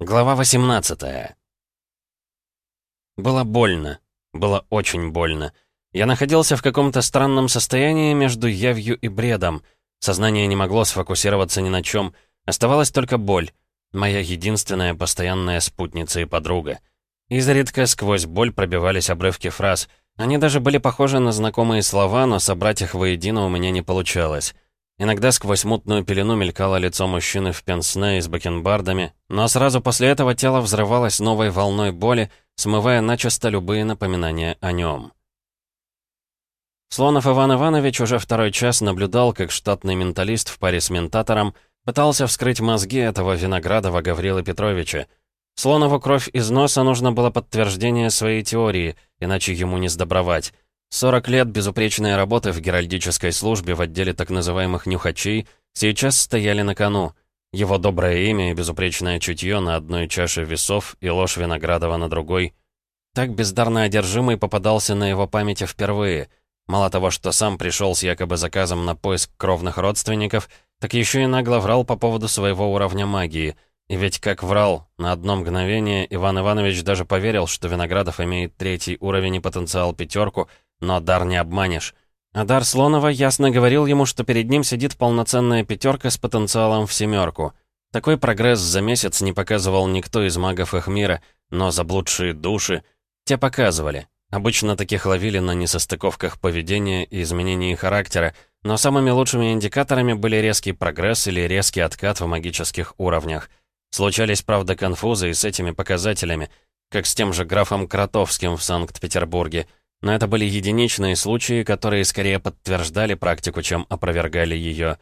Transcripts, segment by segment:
Глава 18 Было больно. Было очень больно. Я находился в каком-то странном состоянии между явью и бредом. Сознание не могло сфокусироваться ни на чем. Оставалась только боль. Моя единственная постоянная спутница и подруга. Изредка сквозь боль пробивались обрывки фраз. Они даже были похожи на знакомые слова, но собрать их воедино у меня не получалось. Иногда сквозь мутную пелену мелькало лицо мужчины в пенсне и с бакенбардами, но сразу после этого тело взрывалось новой волной боли, смывая начисто любые напоминания о нем. Слонов Иван Иванович уже второй час наблюдал, как штатный менталист в паре с ментатором пытался вскрыть мозги этого Виноградова Гаврилы Петровича. Слонову кровь из носа нужно было подтверждение своей теории, иначе ему не сдобровать. 40 лет безупречной работы в геральдической службе в отделе так называемых «нюхачей» сейчас стояли на кону. Его доброе имя и безупречное чутье на одной чаше весов и ложь Виноградова на другой. Так бездарно одержимый попадался на его памяти впервые. Мало того, что сам пришел с якобы заказом на поиск кровных родственников, так еще и нагло врал по поводу своего уровня магии. И ведь как врал, на одно мгновение Иван Иванович даже поверил, что Виноградов имеет третий уровень и потенциал пятерку — но дар не обманешь. А дар Слонова ясно говорил ему, что перед ним сидит полноценная пятерка с потенциалом в семерку. Такой прогресс за месяц не показывал никто из магов их мира, но заблудшие души... Те показывали. Обычно таких ловили на несостыковках поведения и изменении характера, но самыми лучшими индикаторами были резкий прогресс или резкий откат в магических уровнях. Случались, правда, конфузы и с этими показателями, как с тем же графом Кротовским в Санкт-Петербурге — но это были единичные случаи, которые скорее подтверждали практику, чем опровергали ее.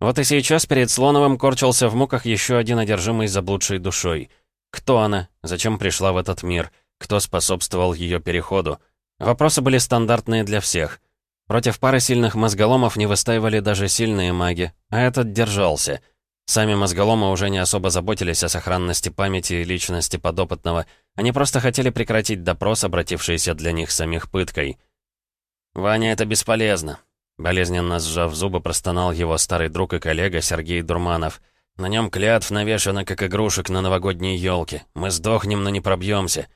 Вот и сейчас перед Слоновым корчился в муках еще один одержимый заблудшей душой. Кто она? Зачем пришла в этот мир? Кто способствовал ее переходу? Вопросы были стандартные для всех. Против пары сильных мозголомов не выстаивали даже сильные маги, а этот держался — Сами мозголомы уже не особо заботились о сохранности памяти и личности подопытного. Они просто хотели прекратить допрос, обратившийся для них самих пыткой. «Ваня, это бесполезно», — болезненно сжав зубы, простонал его старый друг и коллега Сергей Дурманов. «На нем клятв навешано, как игрушек на новогодней елке. Мы сдохнем, но не пробьемся.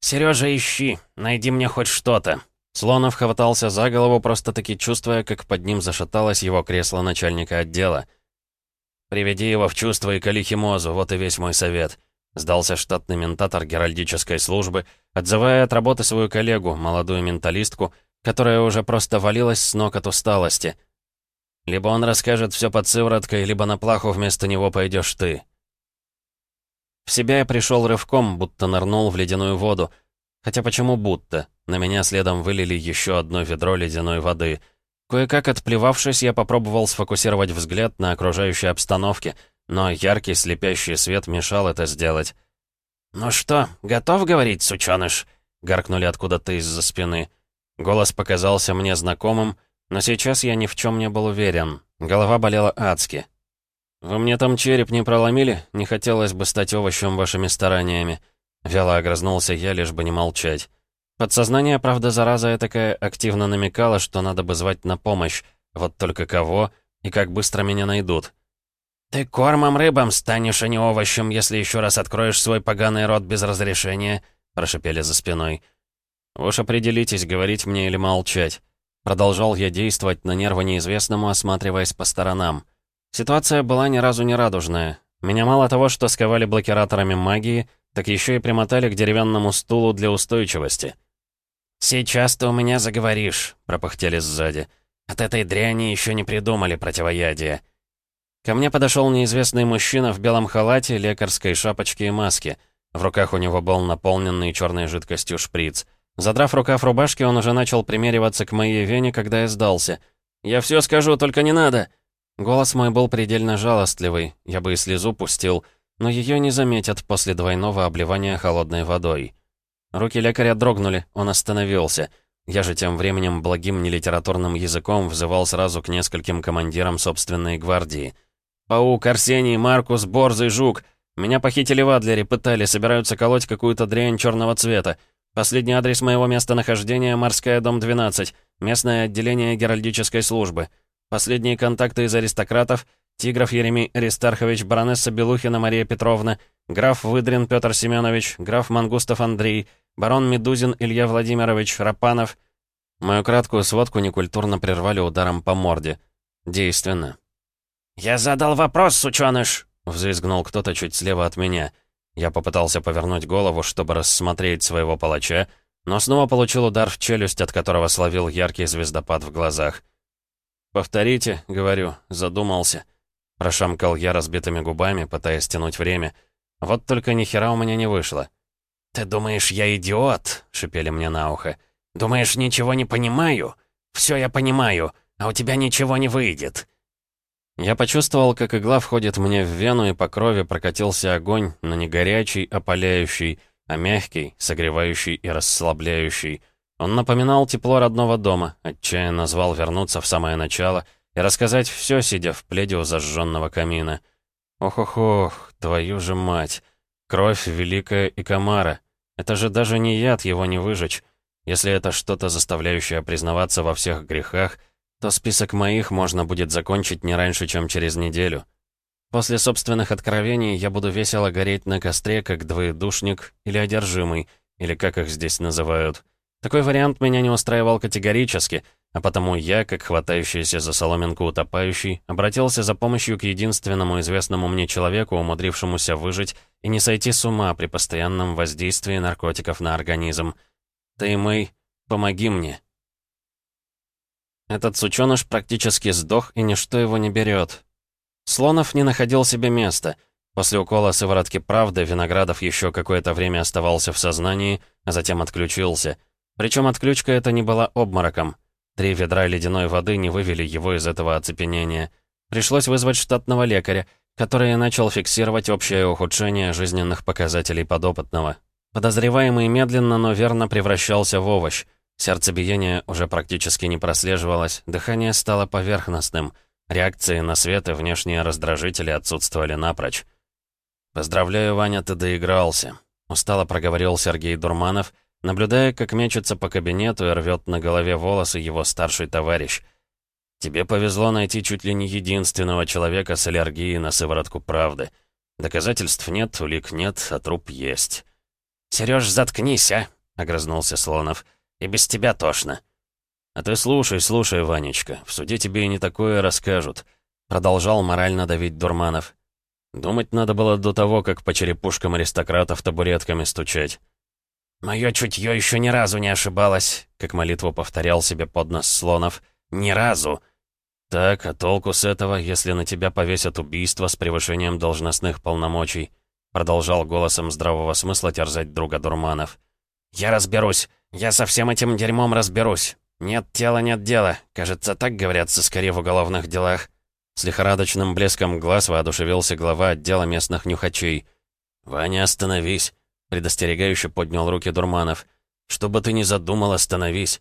«Сережа, ищи, найди мне хоть что-то». Слонов хватался за голову, просто-таки чувствуя, как под ним зашаталось его кресло начальника отдела. «Приведи его в чувство и кали химозу, вот и весь мой совет», сдался штатный ментатор геральдической службы, отзывая от работы свою коллегу, молодую менталистку, которая уже просто валилась с ног от усталости. «Либо он расскажет все под сывороткой, либо на плаху вместо него пойдешь ты». В себя я пришел рывком, будто нырнул в ледяную воду. Хотя почему будто? На меня следом вылили еще одно ведро ледяной воды — Кое-как отплевавшись, я попробовал сфокусировать взгляд на окружающей обстановке, но яркий слепящий свет мешал это сделать. «Ну что, готов говорить, сучёныш?» — гаркнули откуда-то из-за спины. Голос показался мне знакомым, но сейчас я ни в чем не был уверен. Голова болела адски. «Вы мне там череп не проломили? Не хотелось бы стать овощем вашими стараниями». Вяло огрызнулся я, лишь бы не молчать. Подсознание, правда, зараза такая активно намекало, что надо бы звать на помощь. Вот только кого и как быстро меня найдут. «Ты кормом рыбам станешь, а не овощем, если еще раз откроешь свой поганый рот без разрешения», — прошипели за спиной. «Вы уж определитесь, говорить мне или молчать». Продолжал я действовать на нервы неизвестному, осматриваясь по сторонам. Ситуация была ни разу не радужная. Меня мало того, что сковали блокираторами магии, так еще и примотали к деревянному стулу для устойчивости. «Сейчас ты у меня заговоришь», — пропыхтели сзади. «От этой дряни еще не придумали противоядие». Ко мне подошел неизвестный мужчина в белом халате, лекарской шапочке и маске. В руках у него был наполненный черной жидкостью шприц. Задрав рукав рубашки, он уже начал примериваться к моей вене, когда я сдался. «Я все скажу, только не надо!» Голос мой был предельно жалостливый, я бы и слезу пустил, но ее не заметят после двойного обливания холодной водой. Руки лекаря дрогнули, он остановился. Я же тем временем благим нелитературным языком взывал сразу к нескольким командирам собственной гвардии. «Паук, Арсений, Маркус, Борзый, Жук. Меня похитили в Адлере, пытали, собираются колоть какую-то дрянь черного цвета. Последний адрес моего местонахождения — Морская, дом 12, местное отделение геральдической службы. Последние контакты из аристократов — Тигров Еремей Аристархович, баронесса Белухина Мария Петровна, граф Выдрин Петр Семенович, граф Мангустов Андрей, барон Медузин Илья Владимирович, Рапанов. Мою краткую сводку некультурно прервали ударом по морде. Действенно. «Я задал вопрос, сучёныш!» — взвизгнул кто-то чуть слева от меня. Я попытался повернуть голову, чтобы рассмотреть своего палача, но снова получил удар в челюсть, от которого словил яркий звездопад в глазах. «Повторите», — говорю, задумался. Прошамкал я разбитыми губами, пытаясь тянуть время. Вот только ни хера у меня не вышло. «Ты думаешь, я идиот?» — шипели мне на ухо. «Думаешь, ничего не понимаю? Все я понимаю, а у тебя ничего не выйдет». Я почувствовал, как игла входит мне в вену, и по крови прокатился огонь, но не горячий, опаляющий, а мягкий, согревающий и расслабляющий. Он напоминал тепло родного дома, отчаянно звал вернуться в самое начало и рассказать все, сидя в пледе у зажженного камина. Ох-ох-ох, твою же мать! Кровь великая и комара. Это же даже не яд его не выжечь. Если это что-то, заставляющее признаваться во всех грехах, то список моих можно будет закончить не раньше, чем через неделю. После собственных откровений я буду весело гореть на костре, как двоедушник или одержимый, или как их здесь называют. Такой вариант меня не устраивал категорически, а потому я, как хватающийся за соломинку утопающий, обратился за помощью к единственному известному мне человеку, умудрившемуся выжить и не сойти с ума при постоянном воздействии наркотиков на организм. Ты, Мэй, помоги мне. Этот сучёныш практически сдох, и ничто его не берет. Слонов не находил себе места. После укола сыворотки правды Виноградов еще какое-то время оставался в сознании, а затем отключился. Причем отключка эта не была обмороком. Три ведра ледяной воды не вывели его из этого оцепенения. Пришлось вызвать штатного лекаря, который начал фиксировать общее ухудшение жизненных показателей подопытного. Подозреваемый медленно, но верно превращался в овощ. Сердцебиение уже практически не прослеживалось, дыхание стало поверхностным, реакции на свет и внешние раздражители отсутствовали напрочь. «Поздравляю, Ваня, ты доигрался», — устало проговорил Сергей Дурманов, наблюдая, как мечется по кабинету и рвет на голове волосы его старший товарищ. «Тебе повезло найти чуть ли не единственного человека с аллергией на сыворотку правды. Доказательств нет, улик нет, а труп есть». «Серёж, заткнись, а!» — огрызнулся Слонов. «И без тебя тошно». «А ты слушай, слушай, Ванечка, в суде тебе и не такое расскажут», — продолжал морально давить Дурманов. «Думать надо было до того, как по черепушкам аристократов табуретками стучать». «Моё чутье еще ни разу не ошибалось», — как молитву повторял себе под нос Слонов. «Ни разу». «Так, а толку с этого, если на тебя повесят убийство с превышением должностных полномочий?» Продолжал голосом здравого смысла терзать друга Дурманов. «Я разберусь. Я со всем этим дерьмом разберусь. Нет тела, нет дела. Кажется, так говорят скорее в уголовных делах». С лихорадочным блеском глаз воодушевился глава отдела местных нюхачей. «Ваня, остановись!» — предостерегающе поднял руки Дурманов. «Что бы ты ни задумал, остановись!»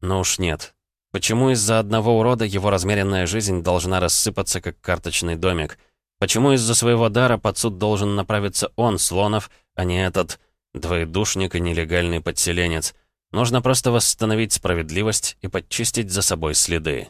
«Ну уж нет. Почему из-за одного урода его размеренная жизнь должна рассыпаться, как карточный домик?» Почему из-за своего дара под суд должен направиться он, Слонов, а не этот двоедушник и нелегальный подселенец? Нужно просто восстановить справедливость и подчистить за собой следы.